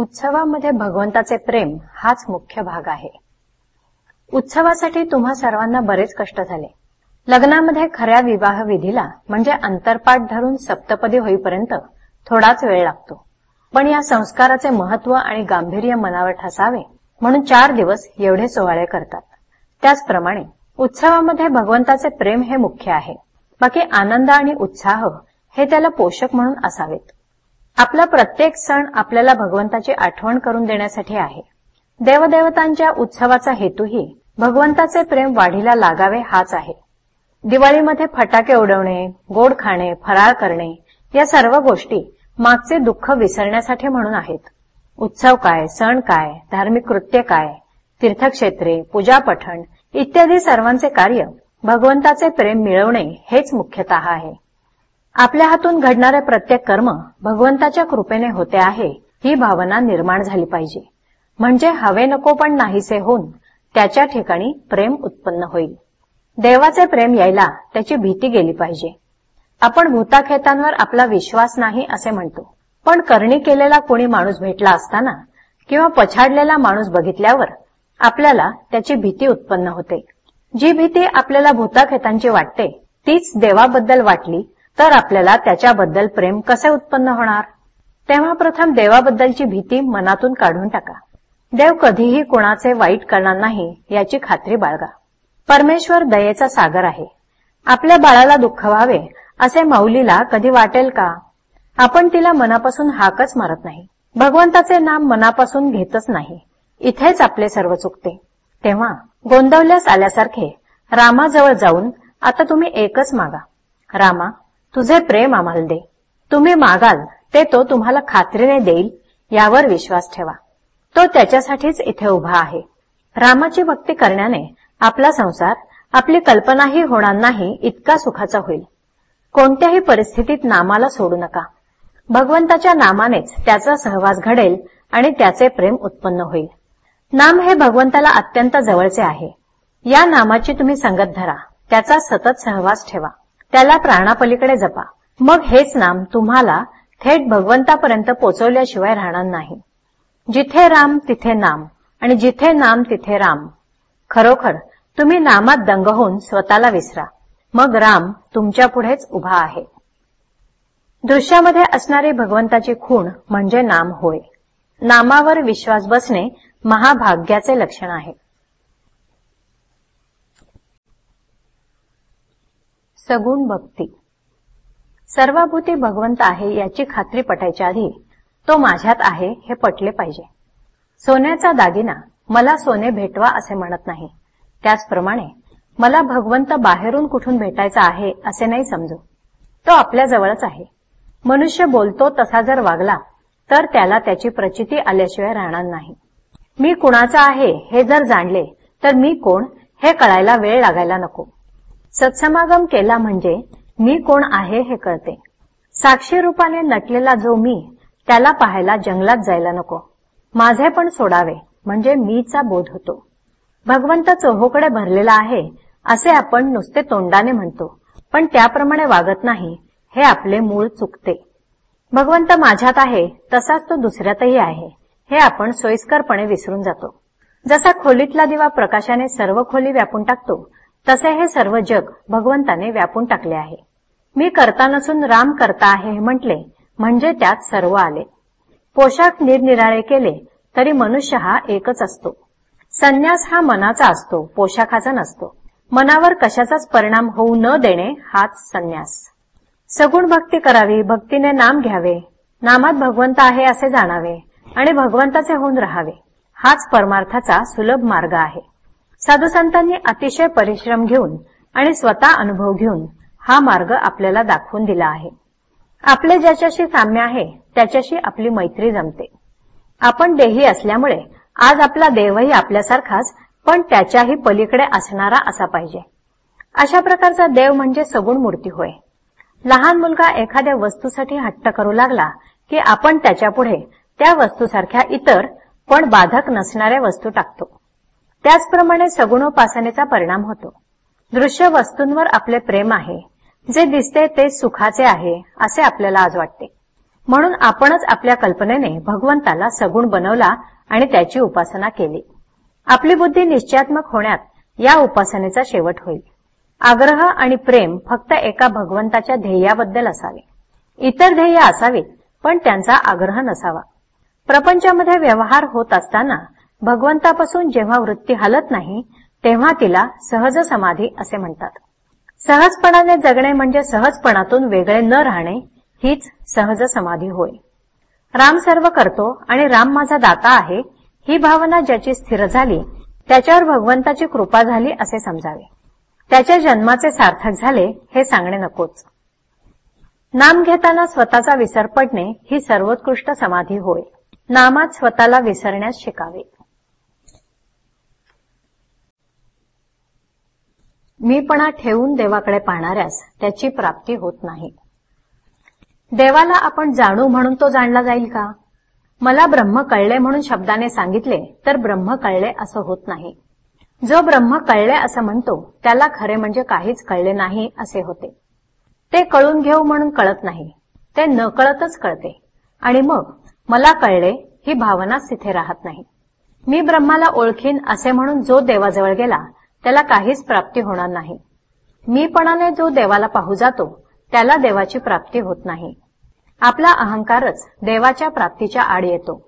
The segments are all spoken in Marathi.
उत्सवामध्ये भगवंताचे प्रेम हाच मुख्य भाग आहे. उत्सवासाठी तुम्हा सर्वांना बरेच कष्ट झाले. लग्नामध्ये खऱ्या विवाह विधीला म्हणजे अंतरपाठ धरून सप्तपदी होईपर्यंत थोडाच वेळ लागतो. पण या संस्काराचे महत्त्व आणि गांभीर्य मनावर ठसावे म्हणून चार दिवस एवढे सोहळे करतात. त्याचप्रमाणे उत्सवामध्ये भगवंताचे प्रेम हे मुख्य आहे. बाकी आनंद आणि उत्साह हे त्याला पोषक म्हणून असावेत. आपला प्रत्येक सण आपल्याला भगवंताची आठवण करून देण्यासाठी आहे. देवदेवतांच्या उत्सवाचा हेतूही भगवंताचे प्रेम वाढीला लागावे हाच आहे. दिवाळीमध्ये फटाके उडवणे गोड खाणे फराळ करणे या सर्व गोष्टी मागचे दुःख विसरण्यासाठी म्हणून आहेत. उत्सव काय सण काय धार्मिक कृत्य काय तीर्थक्षेत्रे पूजा पठण इत्यादी सर्वांचे कार्य भगवंताचे प्रेम मिळवणे हेच मुख्यतः आहे. आपल्या हातून घडणारे प्रत्येक कर्म भगवंताच्या कृपेने होते आहे ही भावना निर्माण झाली पाहिजे. म्हणजे हवे नको पण नाहीसे होऊन त्याच्या ठिकाणी प्रेम उत्पन्न होईल. देवाचे प्रेम यायला त्याची भीती गेली पाहिजे. आपण भूताखेतांवर आपला विश्वास नाही असे म्हणतो. पण करणी केलेला कोणी माणूस भेटला असताना किंवा पछाडलेला माणूस बघितल्यावर आपल्याला त्याची भीती उत्पन्न होते. जी भीती आपल्याला भूताखेतांची वाटते तीच देवाबद्दल वाटली तर आपल्याला त्याच्याबद्दल प्रेम कसे उत्पन्न होणार? तेव्हा प्रथम देवाबद्दलची भीती मनातून काढून टाका. देव कधीही कोणाचे वाईट करणार नाही याची खात्री बाळगा. परमेश्वर दयेचा सागर आहे. आपल्या बाळाला दुःख व्हावे असे माऊलीला कधी वाटेल का? आपण तिला मनापासून हाकच मारत नाही. भगवंताचे नाम मनापासून घेतच नाही. इथेच आपले सर्व चुकते. तेव्हा गोंदवल्यास आल्यासारखे रामाजवळ जाऊन आता तुम्ही एकच मागा. रामा तुझे प्रेम आम्हाला दे. तुम्ही मागाल ते तो तुम्हाला खात्रीने देईल यावर विश्वास ठेवा. तो त्याच्यासाठीच इथे उभा आहे. रामाची भक्ती करण्याने आपला संसार आपली कल्पनाही होणार नाही इतका सुखाचा होईल. कोणत्याही परिस्थितीत नामाला सोडू नका. भगवंताच्या नामानेच त्याचा सहवास घडेल आणि त्याचे प्रेम उत्पन्न होईल. नाम हे भगवंताला अत्यंत जवळचे आहे. या नामाची तुम्ही संगत धरा. त्याचा सतत सहवास ठेवा. त्याला प्राणापलीकडे जपा. मग हेच नाम तुम्हाला थेट भगवंतापर्यंत पोचवल्याशिवाय राहणार नाही. जिथे राम तिथे नाम. आणि जिथे नाम तिथे राम. खरोखर तुम्ही नामात दंग होऊन स्वतःला विसरा. मग राम तुमच्या पुढेच उभा आहे. दृश्यामध्ये असणारी भगवंताची खूण म्हणजे नाम होय. नामावर विश्वास बसणे महाभाग्याचे लक्षण आहे. सगुण भक्ती. सर्वभूती भगवंत आहे याची खात्री पटायच्या आधी तो माझ्यात आहे हे पटले पाहिजे. सोन्याचा दागिना मला सोने भेटवा असे म्हणत नाही. त्याचप्रमाणे मला भगवंत बाहेरून कुठून भेटायचा आहे असे नाही समजू. तो आपल्या जवळच आहे. मनुष्य बोलतो तसा जर वागला तर त्याला त्याची प्रचिती आल्याशिवाय राहणार नाही. मी कुणाचा आहे हे जर जाणले तर मी कोण हे कळायला वेळ लागायला नको. सत्समागम केला म्हणजे मी कोण आहे हे कळते. साक्षी रूपाने नटलेला जो मी त्याला पाहायला जंगलात जायला नको. माझे पण सोडावे म्हणजे मीचा बोध होतो. भगवंत चोहोकडे भरलेला आहे असे आपण नुसते तोंडाने म्हणतो पण त्याप्रमाणे वागत नाही हे आपले मूळ चुकते. भगवंत माझ्यात आहे तसाच तो दुसऱ्यातही आहे हे आपण सोयीस्करपणे विसरून जातो. जसा खोलीतला दिवा प्रकाशाने सर्व खोली व्यापून टाकतो तसे हे सर्व जग भगवंताने व्यापून टाकले आहे. मी करता नसून राम करता आहे हे म्हटले म्हणजे त्यात सर्व आले. पोशाख निरनिराळे केले तरी मनुष्य हा एकच असतो. संन्यास हा मनाचा असतो पोशाखाचा नसतो. मनावर कशाचाच परिणाम होऊ न देणे हाच संन्यास. सगुण भक्ती करावी भक्तीने नाम घ्यावे. नामात भगवंत आहे असे जाणावे आणि भगवंताचे होऊन राहावे. हाच परमार्थाचा सुलभ मार्ग आहे. साधुसंतांनी अतिशय परिश्रम घेऊन आणि स्वतः अनुभव घेऊन हा मार्ग आपल्याला दाखवून दिला आहे. आपले ज्याच्याशी साम्य आहे त्याच्याशी आपली मैत्री जमते. आपण देही असल्यामुळे आज आपला देवही आपल्यासारखाच पण त्याच्याही पलीकडे असणारा असा पाहिजे. अशा प्रकारचा देव म्हणजे सगुण मूर्ती होय. लहान मुलगा एखाद्या वस्तूसाठी हट्ट करू लागला की आपण त्याच्यापुढे त्या वस्तूसारख्या इतर पण बाधक नसणाऱ्या वस्तू टाकतो. त्याचप्रमाणे सगुणोपासनेचा परिणाम होतो. दृश्य वस्तूंवर आपले प्रेम आहे. जे दिसते ते सुखाचे आहे असे आपल्याला आज वाटते. म्हणून आपणच आपल्या कल्पनेने भगवंताला सगुण बनवला आणि त्याची उपासना केली. आपली बुद्धी निश्चयात्मक होण्यात या उपासनेचा शेवट होईल. आग्रह आणि प्रेम फक्त एका भगवंताच्या ध्येयाबद्दल असावे. इतर ध्येय असावीत पण त्यांचा आग्रह नसावा. प्रपंचामध्ये व्यवहार होत असताना भगवंतापासून जेव्हा वृत्ती हलत नाही तेव्हा तिला सहज समाधी असे म्हणतात. सहजपणाने जगणे म्हणजे सहजपणातून वेगळे न राहणे हीच सहज समाधी होय. राम सर्व करतो आणि राम माझा दाता आहे ही भावना ज्याची स्थिर झाली त्याच्यावर भगवंताची कृपा झाली असे समजावे. त्याच्या जन्माचे सार्थक झाले हे सांगणे नकोच. नाम घेताना स्वतःचा विसर पडणे ही सर्वोत्कृष्ट समाधी होय. नामात स्वतःला विसरण्यास शिकावे. मीपणा ठेवून देवाकडे पाहणाऱ्यास त्याची प्राप्ती होत नाही. देवाला आपण जाणू म्हणून तो जाणला जाईल का? मला ब्रह्म कळले म्हणून शब्दाने सांगितले तर ब्रह्म कळले असं होत नाही. जो ब्रह्म कळले असं म्हणतो त्याला खरे म्हणजे काहीच कळले नाही असे होते. ते कळून घेऊ म्हणून कळत नाही. ते न कळतच कळते. आणि मग मला कळले ही भावनाच तिथे राहत नाही. मी ब्रह्माला ओळखीन असे म्हणून जो देवाजवळ गेला त्याला काहीच प्राप्ती होणार नाही. मीपणाने जो देवाला पाहू जातो त्याला देवाची प्राप्ती होत नाही. आपला अहंकारच देवाच्या प्राप्तीच्या आड येतो.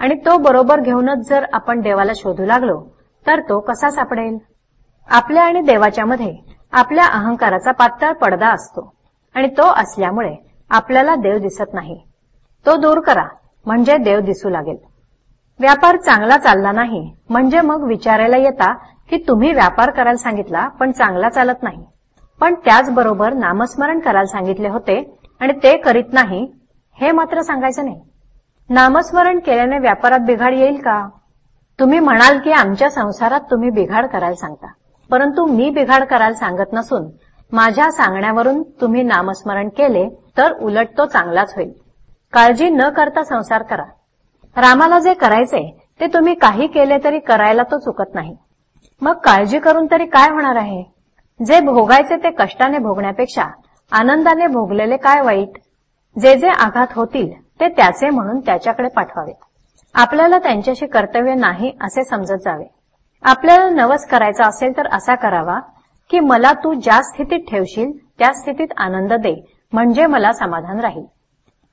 आणि तो बरोबर घेऊनच जर आपण देवाला शोधू लागलो तर तो कसा सापडेल? आपल्या आणि देवाच्या मध्ये आपल्या अहंकाराचा पातळ पडदा असतो. आणि तो असल्यामुळे आपल्याला देव दिसत नाही. तो दूर करा म्हणजे देव दिसू लागेल. व्यापार चांगला चालला नाही म्हणजे मग विचारायला येता की तुम्ही व्यापार करायला सांगितला पण चांगला चालत नाही. पण त्याचबरोबर नामस्मरण करायला सांगितले होते आणि ते करीत नाही हे मात्र सांगायचं नाही. नामस्मरण केल्याने व्यापारात बिघाड येईल का? तुम्ही म्हणाल की आमच्या संसारात तुम्ही बिघाड करायला सांगता. परंतु मी बिघाड करायला सांगत नसून माझ्या सांगण्यावरून तुम्ही नामस्मरण केले तर उलट तो चांगलाच होईल. काळजी न करता संसार करा. रामाला जे करायचे ते तुम्ही काही केले तरी करायला तो चुकत नाही. मग काळजी करून तरी काय होणार आहे? जे भोगायचे ते कष्टाने भोगण्यापेक्षा आनंदाने भोगलेले काय वाईट? जे जे आघात होतील ते त्याचे म्हणून त्याच्याकडे पाठवावे. आपल्याला त्यांच्याशी कर्तव्य नाही असे समजत जावे. आपल्याला नवस करायचा असेल तर असा करावा की मला तू ज्या स्थितीत ठेवशील त्या स्थितीत आनंद दे म्हणजे मला समाधान राहील.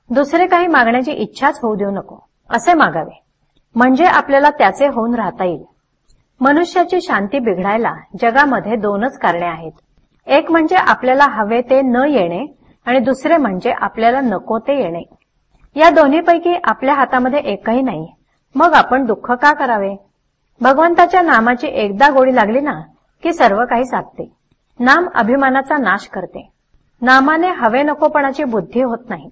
दुसरे काही मागण्याची इच्छाच होऊ देऊ नको असे मागावे. म्हणजे आपल्याला त्याचे होऊन राहता येईल. मनुष्याची शांती बिघडायला जगामध्ये दोनच कारणे आहेत. एक म्हणजे आपल्याला हवे ते न येणे आणि दुसरे म्हणजे आपल्याला नको ते येणे. या दोन्हीपैकी आपल्या हातामध्ये एकही नाही. मग आपण दुःख का करावे? भगवंताच्या नामाची एकदा गोडी लागली ना की सर्व काही साधते. नाम अभिमानाचा नाश करते. नामाने हवे नकोपणाची बुद्धी होत नाही.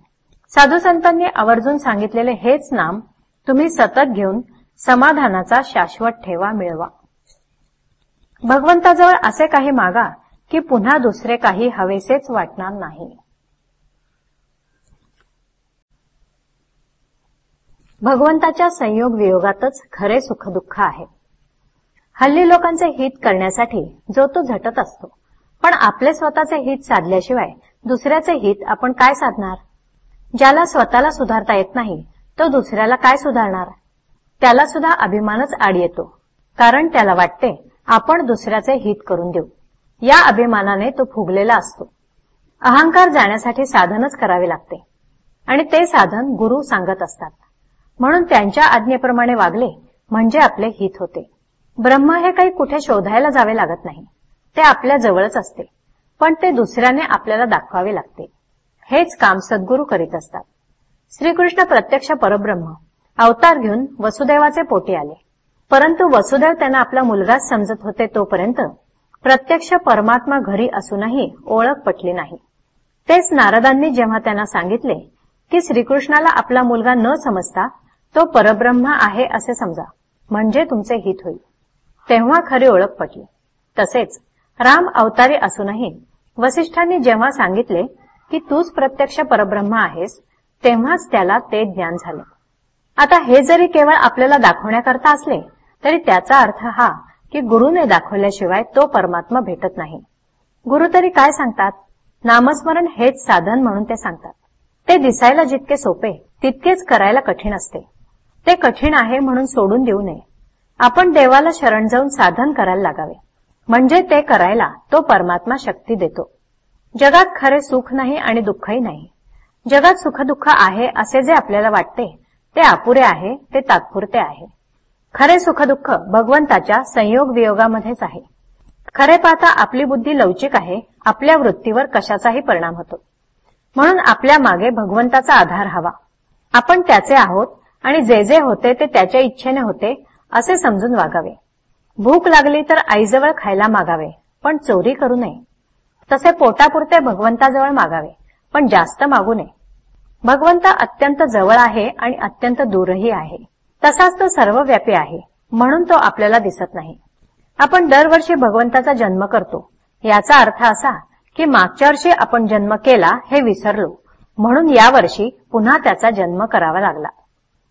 साधू संतांनी आवर्जून सांगितलेले हेच नाम तुम्ही सतत घेऊन समाधानाचा शाश्वत ठेवा मिळवा. भगवंताजवळ असे काही मागा की पुन्हा दुसरे काही हवेसेच वाटणार नाही. भगवंताच्या संयोग वियोगातच खरे सुखदुःख आहे. हल्ली लोकांचे हित करण्यासाठी जो तो झटत असतो पण आपले स्वतःचे हित साधल्याशिवाय दुसऱ्याचे हित आपण काय साधणार? ज्याला स्वतःला सुधारता येत नाही तो दुसऱ्याला काय सुधारणार? त्याला सुद्धा अभिमानच आड येतो कारण त्याला वाटते आपण दुसऱ्याचे हित करून देऊ. या अभिमानाने तो फुगलेला असतो. अहंकार जाण्यासाठी साधनच करावे लागते. आणि ते साधन गुरु सांगत असतात. म्हणून त्यांच्या आज्ञेप्रमाणे वागले म्हणजे आपले हित होते. ब्रह्म हे काही कुठे शोधायला जावे लागत नाही. ते आपल्या जवळच असते. पण ते दुसऱ्याने आपल्याला दाखवावे लागते. हेच काम सद्गुरू करीत असतात. श्रीकृष्ण प्रत्यक्ष परब्रह्म अवतार घेऊन वसुदेवाचे पोटी आले. परंतु वसुदेव त्यांना आपला मुलगाच समजत होते तोपर्यंत प्रत्यक्ष परमात्मा घरी असूनही ओळख पटली नाही. तेच नारदांनी जेव्हा त्यांना सांगितले की श्रीकृष्णाला आपला मुलगा न समजता तो परब्रह्मा आहे असे समजा म्हणजे तुमचे हित होईल. तेव्हा खरी ओळख पटली. तसेच राम अवतारी असूनही वसिष्ठांनी जेव्हा सांगितले की तूच प्रत्यक्ष परब्रह्म आहेस तेव्हाच त्याला ते ज्ञान झाले. आता हे जरी केवळ आपल्याला दाखवण्याकरता असले तरी त्याचा अर्थ हा की गुरुने दाखवल्याशिवाय तो परमात्मा भेटत नाही. गुरु तरी काय सांगतात? नामस्मरण हेच साधन म्हणून ते सांगतात. ते दिसायला जितके सोपे तितकेच करायला कठीण असते. ते कठीण आहे म्हणून सोडून देऊ नये. आपण देवाला शरण जाऊन साधन करायला लागावे. म्हणजे ते करायला तो परमात्मा शक्ती देतो. जगात खरे सुख नाही आणि दुःखही नाही. जगात सुखदुःख आहे असे जे आपल्याला वाटते ते अपुरे आहे ते तात्पुरते आहे. खरे सुखदुःख भगवंताच्या संयोग वियोगामध्येच आहे. खरे पाहता आपली बुद्धी लवचिक आहे आपल्या वृत्तीवर कशाचाही परिणाम होतो. म्हणून आपल्या मागे भगवंताचा आधार हवा. आपण त्याचे आहोत आणि जे जे होते ते त्याच्या इच्छेने होते असे समजून वागावे. भूक लागली तर आईजवळ खायला मागावे पण चोरी करू नये. तसे पोटापुरते भगवंताजवळ मागावे पण जास्त मागू नये. भगवंत अत्यंत जवळ आहे आणि अत्यंत दूरही आहे. तसाच तो सर्वव्यापी आहे म्हणून तो आपल्याला दिसत नाही. आपण दरवर्षी भगवंताचा जन्म करतो. याचा अर्थ असा की मागच्या वर्षी आपण जन्म केला हे विसरलो म्हणून यावर्षी पुन्हा त्याचा जन्म करावा लागला.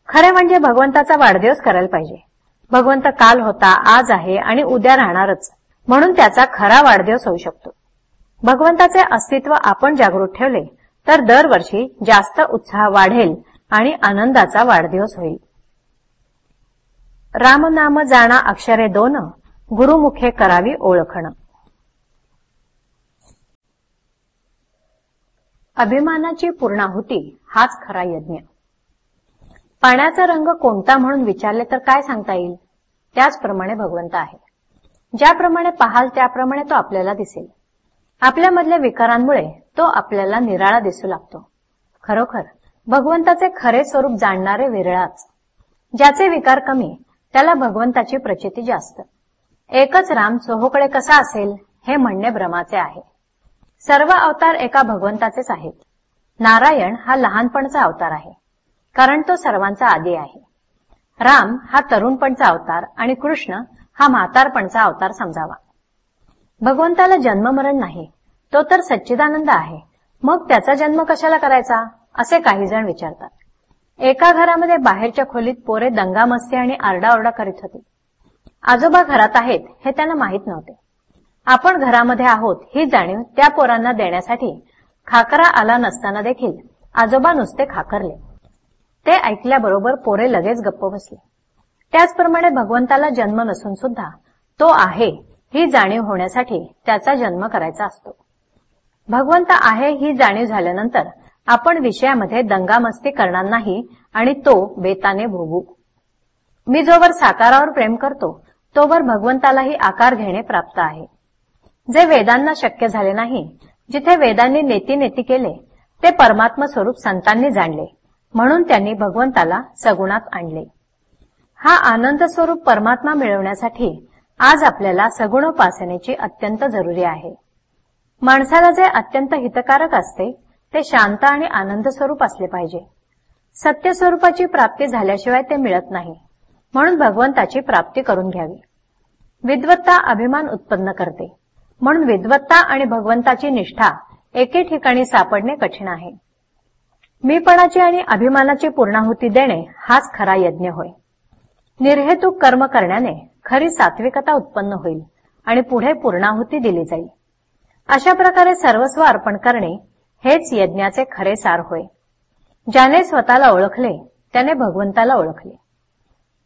खरे म्हणजे भगवंताचा वाढदिवस करायला पाहिजे. भगवंत काल होता आज आहे आणि उद्या राहणारच म्हणून त्याचा खरा वाढदिवस होऊ शकतो. भगवंताचे अस्तित्व आपण जागृत ठेवले तर दरवर्षी जास्त उत्साह वाढेल आणि आनंदाचा वाढदिवस होईल. रामनाम जाणा अक्षरे दोन गुरुमुखे करावी ओळखण. अभिमानाची पूर्णाहुती हाच खरा यज्ञ. पाण्याचा रंग कोणता म्हणून विचारले तर काय सांगता येईल? त्याचप्रमाणे भगवंत आहे. ज्याप्रमाणे पाहाल त्याप्रमाणे तो आपल्याला दिसेल. आपल्यामधल्या विकारांमुळे तो आपल्याला निराळा दिसू लागतो. खरोखर भगवंताचे खरे स्वरूप जाणणारे विरळाच. ज्याचे विकार कमी त्याला भगवंताची प्रचिती जास्त. एकच राम चोहोकडे कसा असेल हे म्हणणे भ्रमाचे आहे. सर्व अवतार एका भगवंताचेच आहेत. नारायण हा लहानपणचा अवतार आहे कारण तो सर्वांचा आदी आहे. राम हा तरुणपणचा अवतार आणि कृष्ण हा म्हातारपणचा अवतार समजावा. भगवंताला जन्ममरण नाही तो तर सच्चिदानंद आहे. मग त्याचा जन्म कशाला करायचा असे काही जण विचारतात. एका घरामध्ये बाहेरच्या खोलीत पोरे दंगामस्ती आणि आरडाओरडा करीत होते. आजोबा घरात आहेत हे त्यांना माहीत नव्हते. आपण घरामध्ये आहोत ही जाणीव त्या पोरांना देण्यासाठी खाकरा आला नसताना देखील आजोबा नुसते खाकरले. ते ऐकल्याबरोबर पोरे लगेच गप्प बसले. त्याचप्रमाणे भगवंताला जन्म नसून सुद्धा तो आहे ही जाणीव होण्यासाठी त्याचा जन्म करायचा असतो. भगवंत आहे ही जाणीव झाल्यानंतर आपण विषयामध्ये दंगामस्ती करणार नाही आणि तो बेताने भोगू. मी जोवर साकारावर प्रेम करतो तोवर भगवंतालाही आकार घेणे प्राप्त आहे. जे वेदांना शक्य झाले नाही जिथे वेदांनी नेती नेती केले ते परमात्म स्वरूप संतांनी जाणले म्हणून त्यांनी भगवंताला सगुणात आणले. हा आनंद स्वरूप परमात्मा मिळवण्यासाठी आज आपल्याला सगुणोपासनेची अत्यंत जरुरी आहे. माणसाला जे अत्यंत हितकारक असते ते शांत आणि आनंद स्वरूप असले पाहिजे. सत्य स्वरूपाची प्राप्ती झाल्याशिवाय ते मिळत नाही. म्हणून भगवंताची प्राप्ती करून घ्यावी. विद्वत्ता अभिमान उत्पन्न करते. म्हणून विद्वत्ता आणि भगवंताची निष्ठा एके ठिकाणी सापडणे कठीण आहे. मीपणाची आणि अभिमानाची पूर्णाहुती देणे हाच खरा यज्ञ होय. निर्हेतुक कर्म करण्याने खरी सात्विकता उत्पन्न होईल आणि पुढे पूर्णाहुती दिली जाईल. अशा प्रकारे सर्वस्व अर्पण करणे हेच यज्ञाचे खरे सार होय. ज्याने स्वतःला ओळखले त्याने भगवंताला ओळखले.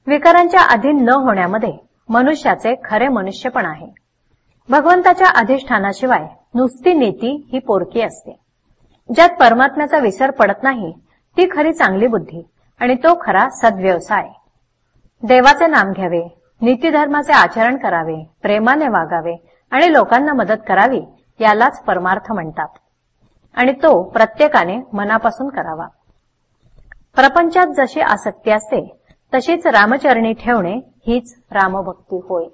विकारांच्या अधीन न होण्यामध्ये मनुष्याचे खरे मनुष्यपण आहे. भगवंताच्या अधिष्ठानाशिवाय नुसती नीती ही पोरकी असते. ज्यात परमात्म्याचा विसर पडत नाही ती खरी चांगली बुद्धी आणि तो खरा सद्व्यवसाय. देवाचे नाम घ्यावे नीतीधर्माचे आचरण करावे प्रेमाने वागावे आणि लोकांना मदत करावी यालाच परमार्थ म्हणतात. आणि तो प्रत्येकाने मनापासून करावा. प्रपंचात जशी आसक्ती असते तशीच रामचरणी ठेवणे हीच रामभक्ती होय.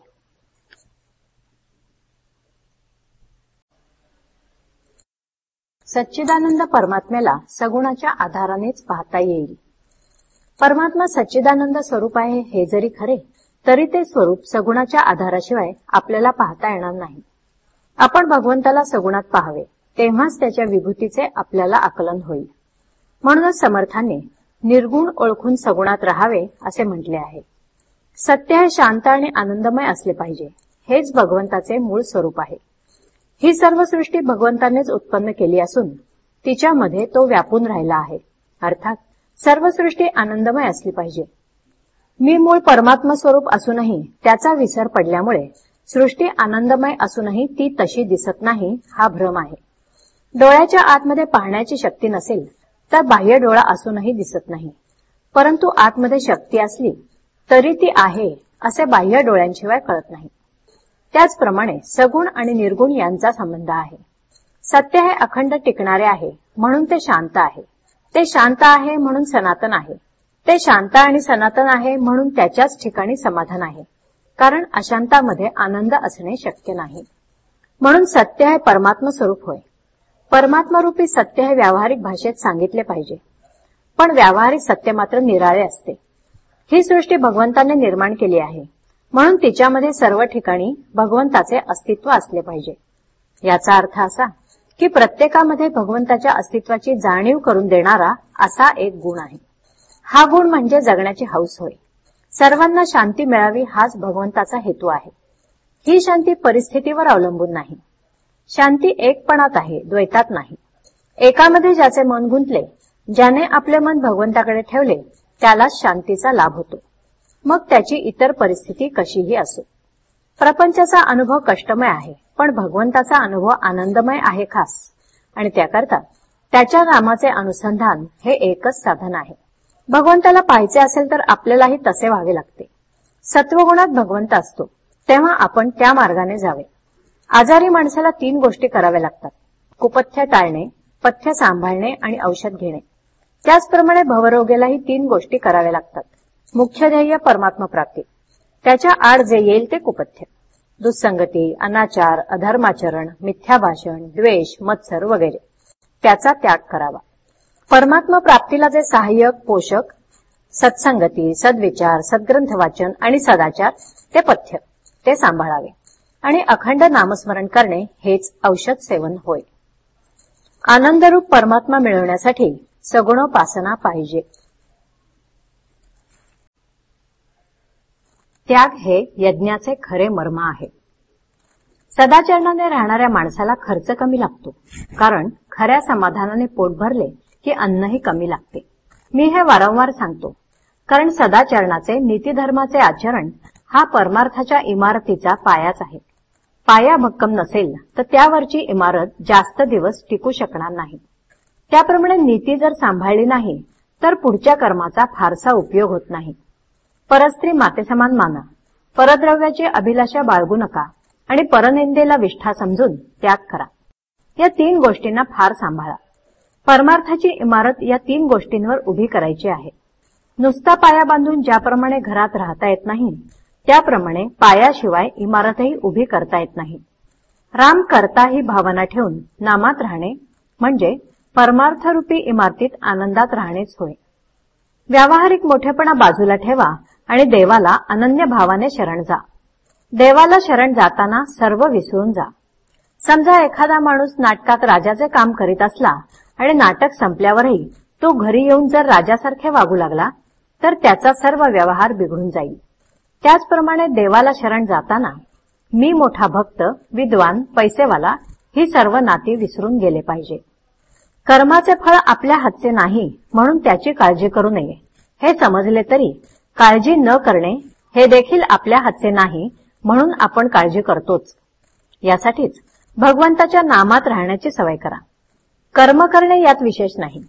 सच्चिदानंद परमात्म्याला सगुणाच्या आधारानेच पाहता येईल. परमात्मा सच्चिदानंद स्वरूप आहे हे जरी खरे तरी ते स्वरूप सगुणाच्या आधाराशिवाय आपल्याला पाहता येणार नाही. आपण भगवंताला सगुणात पाहावे. तेव्हाच त्याच्या विभूतीचे आपल्याला आकलन होईल. म्हणूनच समर्थांनी निर्गुण ओळखून सगुणात राहावे असे म्हटले आहे. सत्य हे शांत आणि आनंदमय असले पाहिजे. हेच भगवंताचे मूळ स्वरूप आहे. ही सर्व सृष्टी भगवंतानेच उत्पन्न केली असून तिच्यामध्ये तो व्यापून राहिला आहे. अर्थात सर्व सृष्टी आनंदमय असली पाहिजे. मी मूळ परमात्मा स्वरूप असूनही त्याचा विसर पडल्यामुळे सृष्टी आनंदमय असूनही ती तशी दिसत नाही हा भ्रम आहे. डोळ्याच्या आतमध्ये पाहण्याची शक्ती नसेल तर बाह्य डोळा असूनही दिसत नाही. परंतु आतमध्ये शक्ती असली तरी ती आहे असे बाह्य डोळ्यांशिवाय कळत नाही. त्याचप्रमाणे सगुण आणि निर्गुण यांचा संबंध आहे. सत्य हे अखंड टिकणारे आहे म्हणून ते शांत आहे. ते शांत आहे म्हणून सनातन आहे. ते शांत आणि सनातन आहे म्हणून त्याच्याच ठिकाणी समाधान आहे. कारण अशांतामध्ये आनंद असणे शक्य नाही. म्हणून सत्य हे परमात्म स्वरूप होय. परमात्मरूपी सत्य हे व्यावहारिक भाषेत सांगितले पाहिजे. पण व्यावहारिक सत्य मात्र निराळे असते. ही सृष्टी भगवंताने निर्माण केली आहे. म्हणून तिच्यामध्ये सर्व ठिकाणी भगवंताचे अस्तित्व असले पाहिजे. याचा अर्थ असा की प्रत्येकामध्ये भगवंताच्या अस्तित्वाची जाणीव करून देणारा असा एक गुण आहे. हा गुण म्हणजे जगण्याची हौस होय. सर्वांना शांती मिळावी हाच भगवंताचा हेतू आहे. ही शांती परिस्थितीवर अवलंबून नाही. शांती एकपणात आहे द्वैतात नाही. एकामध्ये ज्याचे मन गुंतले ज्याने आपले मन भगवंताकडे ठेवले त्यालाच शांतीचा लाभ होतो. मग त्याची इतर परिस्थिती कशीही असो. प्रपंचाचा अनुभव कष्टमय आहे पण भगवंताचा अनुभव आनंदमय आहे खास. आणि त्याकरता त्याच्या नामाचे अनुसंधान हे एकच साधन आहे. भगवंताला पाहायचे असेल तर आपल्यालाही तसे व्हावे लागते. सत्वगुणात भगवंत असतो तेव्हा आपण त्या मार्गाने जावे. आजारी माणसाला तीन गोष्टी कराव्या लागतात. कुपथ्य टाळणे पथ्य सांभाळणे आणि औषध घेणे. त्याचप्रमाणे भवरोग्यालाही तीन गोष्टी कराव्या लागतात. मुख्य ध्येय परमात्मा प्राप्ती. त्याच्या आड जे येईल ते कुपथ्य. दुःसंगती अनाचार अधर्माचरण मिथ्या भाषण द्वेष मत्सर वगैरे. त्याचा त्याग करावा. परमात्मा प्राप्तीला जे सहाय्यक पोषक सत्संगती सद्विचार सद्ग्रंथ वाचन आणि सदाचार ते पथ्य ते सांभाळावे. आणि अखंड नामस्मरण करणे हेच औषध सेवन होय. आनंदरूप परमात्मा मिळवण्यासाठी सगुणोपासना पाहिजे. त्याग हे यज्ञाचे खरे मर्म आहे. सदाचरणाने राहणाऱ्या माणसाला खर्च कमी लागतो कारण खऱ्या समाधानाने पोट भरले की अन्नही कमी लागते. मी हे वारंवार सांगतो कारण सदाचरणाचे नीतीधर्माचे आचरण हा परमार्थाच्या इमारतीचा पायाच आहे. पाया भक्कम नसेल तर त्यावरची इमारत जास्त दिवस टिकू शकणार नाही. त्याप्रमाणे नीती जर सांभाळली नाही तर पुढच्या कर्माचा फारसा उपयोग होत नाही. परस्त्री मातेसमान माना. परद्रव्याची अभिलाषा बाळगू नका आणि परनिंदेला विष्ठा समजून त्याग करा. या तीन गोष्टींना फार सांभाळा. परमार्थाची इमारत या तीन गोष्टींवर उभी करायची आहे. नुसता पाया बांधून ज्याप्रमाणे घरात राहता येत नाही त्याप्रमाणे पायाशिवाय इमारतही उभी करता येत नाही. राम करता ही भावना ठेवून नामात राहणे म्हणजे परमार्थरूपी इमारतीत आनंदात राहणेच होय. व्यावहारिक मोठेपणा बाजूला ठेवा आणि देवाला अनन्य भावाने शरण जा. देवाला शरण जाताना सर्व विसरून जा. समजा एखादा माणूस नाटकात राजाचे काम करीत असला आणि नाटक संपल्यावरही तो घरी येऊन जर राजासारखे वागू लागला तर त्याचा सर्व व्यवहार बिघडून जाईल. त्याचप्रमाणे देवाला शरण जाताना मी मोठा भक्त विद्वान पैसेवाला ही सर्व नाती विसरून गेले पाहिजे. कर्माचे फळ आपल्या हातचे नाही म्हणून त्याची काळजी करू नये. हे समजले तरी काळजी न करणे हे देखील आपल्या हातचे नाही म्हणून आपण काळजी करतोच. यासाठीच भगवंताच्या नामात राहण्याची सवय करा. कर्म करणे यात विशेष नाही.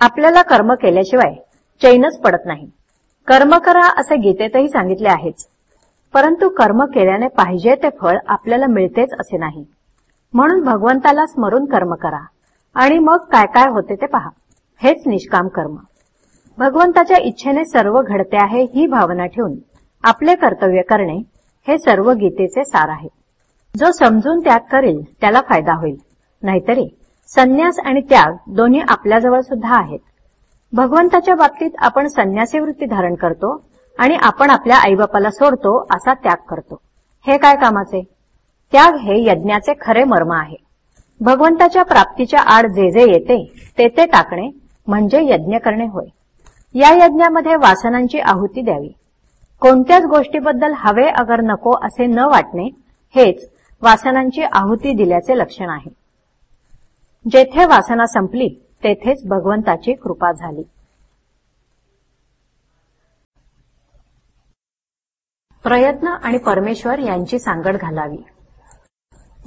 आपल्याला कर्म केल्याशिवाय चैनच पडत नाही. कर्म करा असे गीतेतही सांगितले आहेच. परंतु कर्म केल्याने पाहिजे ते फळ आपल्याला मिळतेच असे नाही. म्हणून भगवंताला स्मरून कर्म करा. आणि मग काय काय होते ते पहा. हेच निष्काम कर्म. भगवंताच्या इच्छेने सर्व घडते आहे ही भावना ठेवून आपले कर्तव्य करणे हे सर्व गीतेचे सार आहे. जो समजून त्याग करेल त्याला फायदा होईल. नाहीतरी संन्यास आणि त्याग दोन्ही आपल्याजवळ सुद्धा आहेत. भगवंताच्या बाबतीत आपण संन्यासी वृत्ती धारण करतो आणि आपण आपल्या आईबापाला सोडतो असा त्याग करतो. हे काय कामाचे? त्याग हे यज्ञाचे खरे मर्म आहे. भगवंताच्या प्राप्तीच्या आड जे जे येते ते ते टाकणे म्हणजे यज्ञ करणे होय. या यज्ञामध्ये वासनांची आहुती द्यावी. कोणत्याच गोष्टीबद्दल हवे अगर नको असे न वाटणे हेच वासनांची आहुती दिल्याचे लक्षण आहे. जेथे वासना संपली तेथेच भगवंताची कृपा झाली. प्रयत्न आणि परमेश्वर यांची सांगड घालावी.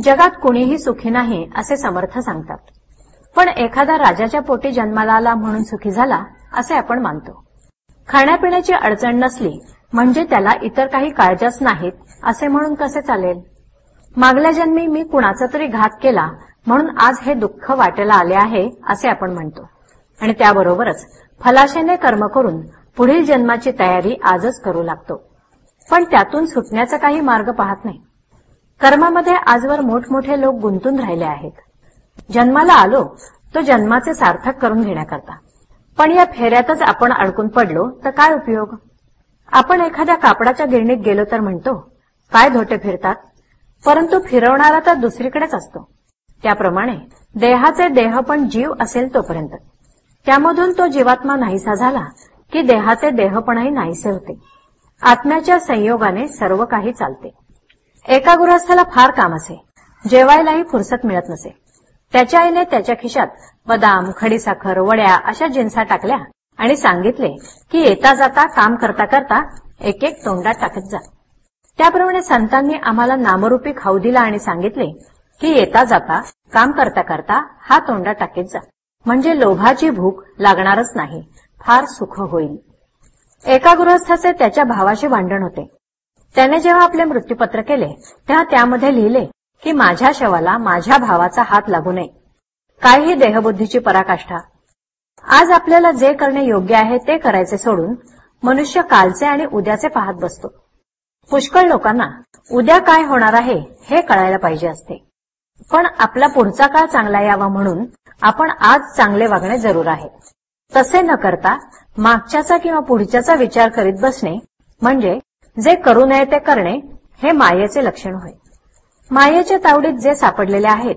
जगात कुणीही सुखी नाही असे समर्थ सांगतात. पण एखादा राजाच्या पोटी जन्माला आला म्हणून सुखी झाला असे आपण मानतो. खाण्यापिण्याची अडचण नसली म्हणजे त्याला इतर काही काळजाच नाहीत असे म्हणून कसे चालेल? मागल्या जन्मी मी कुणाचा तरी घात केला म्हणून आज हे दुःख वाटेला आले आहे असे आपण म्हणतो. आणि त्याबरोबरच फलाशेने कर्म करून पुढील जन्माची तयारी आजच करू लागतो. पण त्यातून सुटण्याचा काही मार्ग पाहत नाही. कर्मामध्ये आजवर मोठमोठे लोक गुंतून राहिले आहेत. जन्माला आलो तो जन्माचे सार्थक करून घेण्याकरता. पण या फेऱ्यातच आपण अडकून पडलो तर काय उपयोग? आपण एखाद्या कापडाच्या गिरणीत गेलो तर म्हणतो काय धोटे फिरतात? परंतु फिरवणारा तर दुसरीकडेच असतो. त्याप्रमाणे देहाचे देह पण जीव असेल तोपर्यंत. त्यामधून तो जीवात्मा नाहीसा झाला की देहाचे देहपणही नाहीसे होते. आत्म्याच्या संयोगाने सर्व काही चालते. एका गृहस्थाला फार काम असे. जेवायलाही फुरसत मिळत नसे. त्याच्या आईने त्याच्या खिशात बदाम खडीसाखर वड्या अशा जिन्सा टाकल्या आणि सांगितले की येता जाता काम करता करता एक एक तोंडात टाकत जा. त्याप्रमाणे संतांनी आम्हाला नामरूपी खाऊ दिला आणि सांगितले की येता जाता काम करता करता हा तोंडा टाकीत जा. म्हणजे लोभाची भूक लागणारच नाही फार सुख होईल. एका गृहस्थाचे त्याच्या भावाशी भांडण होते. त्याने जेव्हा आपले मृत्यूपत्र केले तेव्हा त्यामध्ये लिहिले की माझ्या शवाला माझ्या भावाचा हात लागू नये. काय ही देहबुद्धीची पराकाष्ठा. आज आपल्याला जे करणे योग्य आहे ते करायचे सोडून मनुष्य कालचे आणि उद्याचे पाहत बसतो. पुष्कळ लोकांना उद्या काय होणार आहे हे कळायला पाहिजे असते. पण आपला पुढचा काळ चांगला यावा म्हणून आपण आज चांगले वागणे जरूर आहे. तसे न करता मागच्याचा किंवा पुढच्याचा विचार करीत बसणे म्हणजे जे करू नये ते करणे हे मायेचे लक्षण होय. मायेच्या तावडीत जे सापडलेले आहेत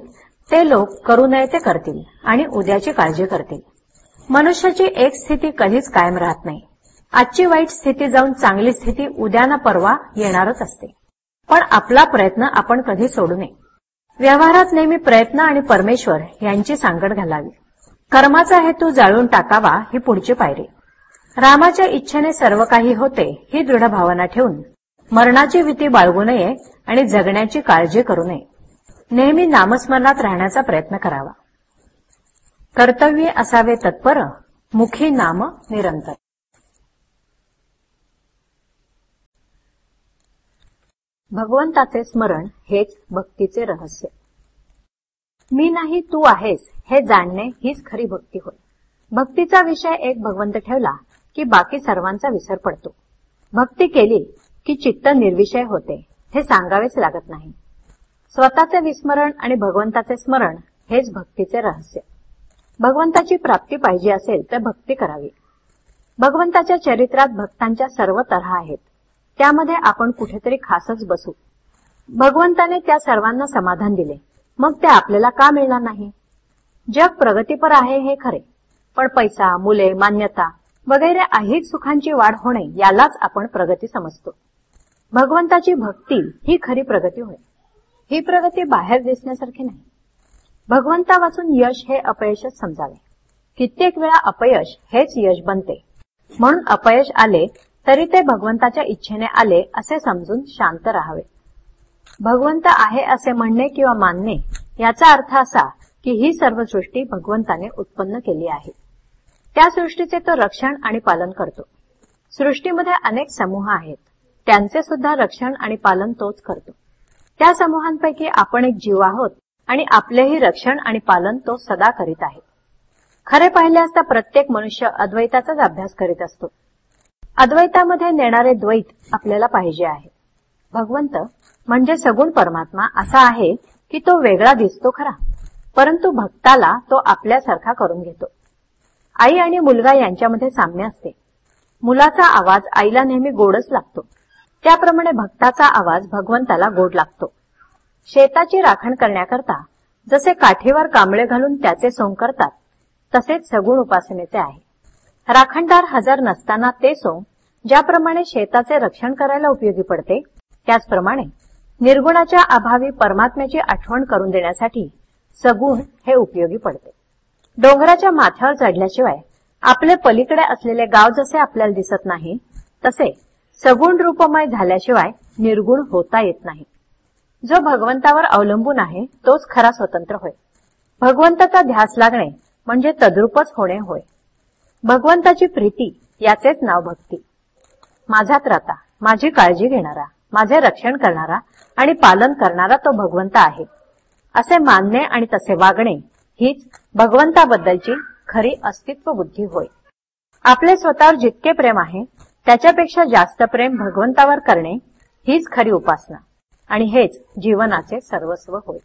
ते लोक करू नये ते करतील आणि उद्याची काळजी करतील. मनुष्याची एक स्थिती कधीच कायम राहत नाही. आजची वाईट स्थिती जाऊन चांगली स्थिती उद्या ना परवा येणारच असते. पण आपला प्रयत्न आपण कधी सोडू नये. व्यवहारात नेहमी प्रयत्न आणि परमेश्वर यांची सांगड घालावी. कर्माचा हेतू जाळून टाकावा ही पुढची पायरी. रामाच्या इच्छेने सर्व काही होते ही दृढ भावना ठेवून मरणाची भीती बाळगू नये आणि जगण्याची काळजी करू नये. नेहमी नामस्मरणात राहण्याचा प्रयत्न करावा. कर्तव्य असावे तत्पर मुखी नाम निरंतर. भगवंताचे स्मरण हेच भक्तीचे रहस्य. मी नाही तू आहेस हे जाणणे हीच खरी भक्ती होय. भक्तीचा विषय एक भगवंत ठेवला की बाकी सर्वांचा विसर पडतो. भक्ती केली की चित्त निर्विषय होते हे सांगावेच लागत नाही. स्वतःचे विस्मरण आणि भगवंताचे स्मरण हेच भक्तीचे रहस्य. भगवंताची प्राप्ती पाहिजे असेल तर भक्ती करावी. भगवंताच्या चरित्रात भक्तांच्या सर्व तऱ्हा आहेत. त्यामध्ये आपण कुठेतरी खासच बसू. भगवंताने त्या सर्वांना समाधान दिले. मग ते आपल्याला का मिळणार नाही? जग प्रगतीपर आहे हे खरे. पण पैसा मुले मान्यता वगैरे अहिक सुखांची वाढ होणे यालाच आपण प्रगती समजतो. भगवंताची भक्ती ही खरी प्रगती होय. ही प्रगती बाहेर दिसण्यासारखी नाही. भगवंता वाचून यश हे अपयशच समजावे. कित्येक वेळा अपयश हेच यश बनते. म्हणून अपयश आले तरी ते भगवंताच्या इच्छेने आले असे समजून शांत राहावे. भगवंत आहे असे म्हणणे किंवा मानणे याचा अर्थ असा की ही सर्व सृष्टी भगवंताने उत्पन्न केली आहे. त्या सृष्टीचे तो रक्षण आणि पालन करतो. सृष्टीमध्ये अनेक समूह आहेत. त्यांचे सुद्धा रक्षण आणि पालन तोच करतो. त्या समूहांपैकी आपण एक जीव आहोत आणि आपलेही रक्षण आणि पालन तो सदा करीत आहे. खरे पाहिले असता प्रत्येक मनुष्य अद्वैताचाच अभ्यास करीत असतो. अद्वैतामध्ये नेणारे द्वैत आपल्याला पाहिजे आहे. भगवंत म्हणजे सगुण परमात्मा असा आहे की तो वेगळा दिसतो खरा. परंतु भक्ताला तो आपल्यासारखा करून घेतो. आई आणि मुलगा यांच्यामध्ये साम्य असते. मुलाचा आवाज आईला नेहमी गोडच लागतो. त्याप्रमाणे भक्ताचा आवाज भगवंताला गोड लागतो. शेताची राखण करण्याकरता जसे काठीवर कांबळे घालून त्याचे सोंग करतात तसेच सगुण उपासनेचे आहे. राखणदार हजर नसताना ते सोंग ज्याप्रमाणे शेताचे रक्षण करायला उपयोगी पडते त्याचप्रमाणे निर्गुणाच्या अभावी परमात्म्याची आठवण करून देण्यासाठी सगुण हे उपयोगी पडते. डोंगराच्या माथ्यावर चढल्याशिवाय आपले पलीकडे असलेले गाव जसे आपल्याला दिसत नाही तसे सगुण रूपमय झाल्याशिवाय निर्गुण होता येत नाही. जो भगवंतावर अवलंबून आहे तोच खरा स्वतंत्र होय. भगवंताचा ध्यास लागणे म्हणजे तद्रूपच होणे होय. भगवंताची प्रीती याचेच नाव भक्ती. माझा राहता माझी काळजी घेणारा माझे रक्षण करणारा आणि पालन करणारा तो भगवंत आहे. असे मानणे आणि तसे वागणे हीच भगवंताबद्दलची खरी अस्तित्व बुद्धी होय. आपले स्वतःवर जितके प्रेम आहे त्याच्यापेक्षा जास्त प्रेम भगवंतावर करणे हीच खरी उपासना आणि हेच जीवनाचे सर्वस्व होय.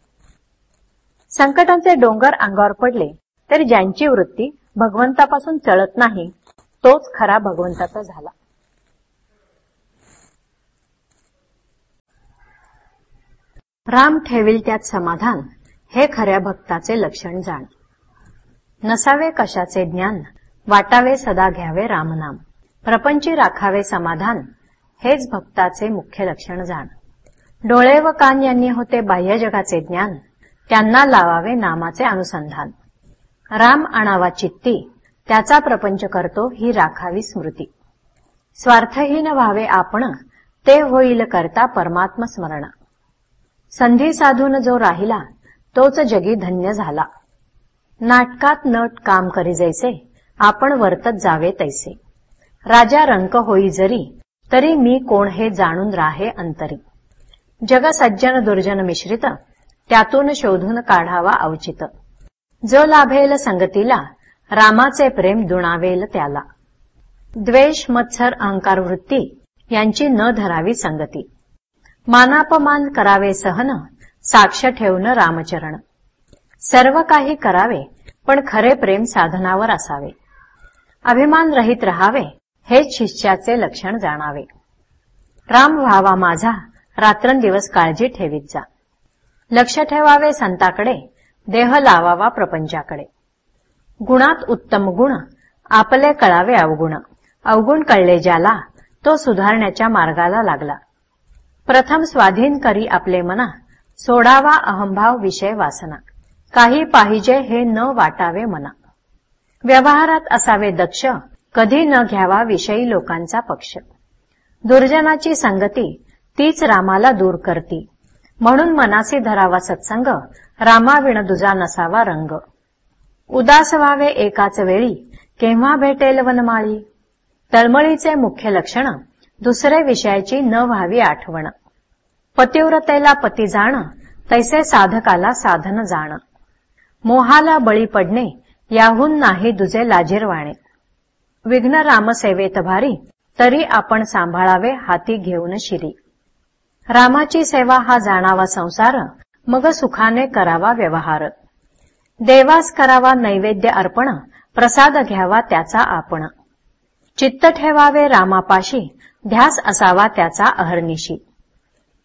संकटांचे डोंगर अंगावर पडले तरी ज्यांची वृत्ती भगवंतापासून चळत नाही तोच खरा भगवंताचा झाला. राम ठेवील त्यात समाधान हे खऱ्या भक्ताचे लक्षण जाण. नसावे कशाचे ज्ञान वाटावे सदा घ्यावे रामनाम. प्रपंची राखावे समाधान हेच भक्ताचे मुख्य लक्षण जाण. डोळे व कान यांनी होते बाह्य जगाचे ज्ञान त्यांना लावावे नामाचे अनुसंधान. राम आणावा चित्ती त्याचा प्रपंच करतो ही राखावी स्मृती. स्वार्थहीन व्हावे आपण ते होईल करता परमात्म स्मरण. संधी साधून जो राहिला तोच जगी धन्य झाला. नाटकात नट काम करी जैसे आपण वर्तत जावे तैसे. राजा रंक होई जरी तरी मी कोण हे जाणून राहे अंतरी. जग सज्जन दुर्जन मिश्रित त्यातून शोधून काढावा अवचित जो लाभेल संगतीला रामाचे प्रेम दुणावेल त्याला. द्वेष मत्सर अहंकार वृत्ती यांची न धरावी संगती. मानापमान करावे सहन साक्ष ठेवून रामचरण. सर्व काही करावे पण खरे प्रेम साधनावर असावे. अभिमान रहित रहावे हेच शिष्याचे लक्षण जाणावे. राम व्हावा माझा रात्रंदिवस काळजी ठेवीत जा. लक्ष ठेवावे संताकडे देह लावावा प्रपंचाकडे. गुणात उत्तम गुण आपले कळावे अवगुण. अवगुण कळले ज्याला तो सुधारण्याच्या मार्गाला लागला. प्रथम स्वाधीन करी आपले मना सोडावा अहंभाव विषय वासना. काही पाहिजे हे न वाटावे मना. व्यवहारात असावे दक्ष कधी न घ्यावा विषयी लोकांचा पक्ष. दुर्जनाची संगती तीच रामाला दूर करती. म्हणून मनासी धरावा सत्संग रामाविण दुजा नसावा रंग. उदास व्हावे एकाच वेळी केव्हा भेटेल वनमाळी? तळमळीचे मुख्य लक्षण दुसरे विषयाची न व्हावी आठवण. पतिव्रतेला पती जाण तैसे साधकाला साधन जाण. मोहाला बळी पडणे याहून नाही दुजे लाजीरवाणे. विघ्न रामसेवेत भारी तरी आपण सांभाळावे हाती घेऊन शिरी. रामाची सेवा हा जाणावा संसार मग सुखाने करावा व्यवहार. देवास करावा नैवेद्य अर्पण प्रसाद घ्यावा त्याचा आपण. चित्त ठेवावे रामापाशी ध्यास असावा त्याचा अहर्निशी.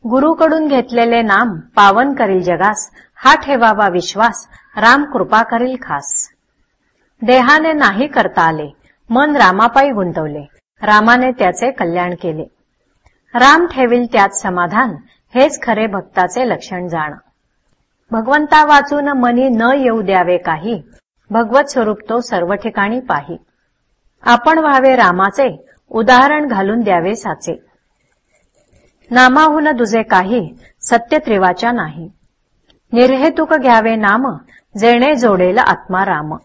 गुरुकडून घेतलेले नाम पावन करील जगास हा ठेवावा विश्वास राम कृपा करील खास. देहाने नाही करता आले मन रामापायी गुंतवले रामाने त्याचे कल्याण केले. राम ठेवील त्यात समाधान हेच खरे भक्ताचे लक्षण जाण. भगवंता वाचून मनी न येऊ द्यावे काही. भगवत स्वरूप तो सर्व ठिकाणी पाही. आपण व्हावे रामाचे उदाहरण घालून द्यावे साचे. नामाहून दुजे काही सत्य त्रिवाच्या नाही. निर्हेतुक घ्यावे नाम जेणे जोडेल आत्मा राम.